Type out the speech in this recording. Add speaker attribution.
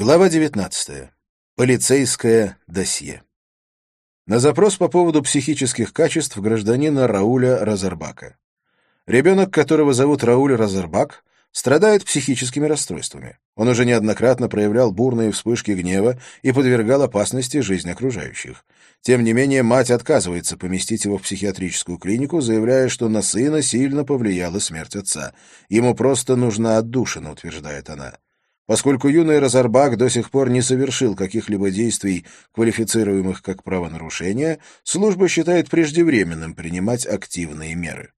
Speaker 1: Глава 19. Полицейское досье. На запрос по поводу психических качеств гражданина Рауля Разарбака. Ребенок, которого зовут Рауль Разарбак, страдает психическими расстройствами. Он уже неоднократно проявлял бурные вспышки гнева и подвергал опасности жизнь окружающих. Тем не менее, мать отказывается поместить его в психиатрическую клинику, заявляя, что на сына сильно повлияла смерть отца. Ему просто нужна отдушина, утверждает она. Поскольку юный Разорбак до сих пор не совершил каких-либо действий, квалифицируемых как правонарушение, служба считает преждевременным принимать активные меры.